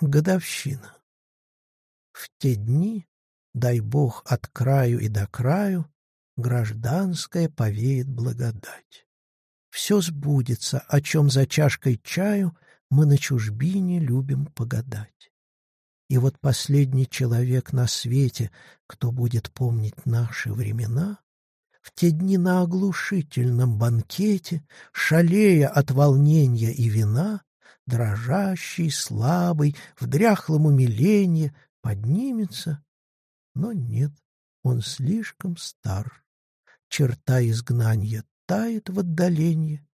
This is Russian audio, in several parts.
Годовщина. В те дни, дай Бог от краю и до краю, гражданская повеет благодать. Все сбудется, о чем за чашкой чаю мы на чужбине любим погадать. И вот последний человек на свете, кто будет помнить наши времена, в те дни на оглушительном банкете, шалея от волнения и вина, дрожащий, слабый, в дряхлом умиленье, поднимется, но нет, он слишком стар. Черта изгнания тает в отдалении,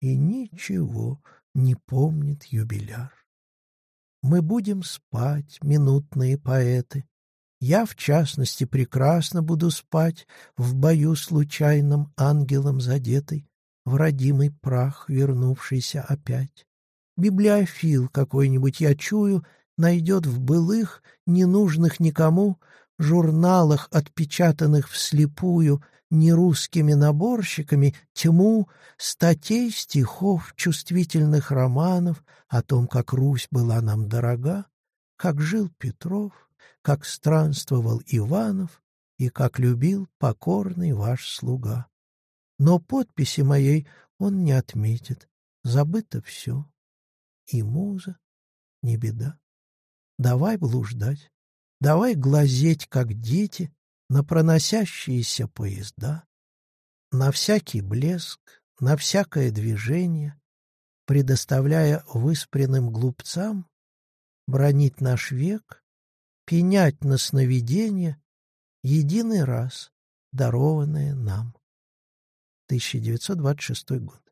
и ничего не помнит юбиляр. Мы будем спать, минутные поэты. Я, в частности, прекрасно буду спать в бою случайным ангелом задетый, в родимый прах вернувшийся опять. Библиофил какой-нибудь, я чую, найдет в былых, ненужных никому, журналах, отпечатанных вслепую, нерусскими наборщиками, тьму статей, стихов, чувствительных романов о том, как Русь была нам дорога, как жил Петров, как странствовал Иванов и как любил покорный ваш слуга. Но подписи моей он не отметит, забыто все. И муза — не беда. Давай блуждать, давай глазеть, как дети, на проносящиеся поезда, на всякий блеск, на всякое движение, предоставляя выспренным глупцам бронить наш век, пенять на сновидение, единый раз дарованное нам. 1926 год.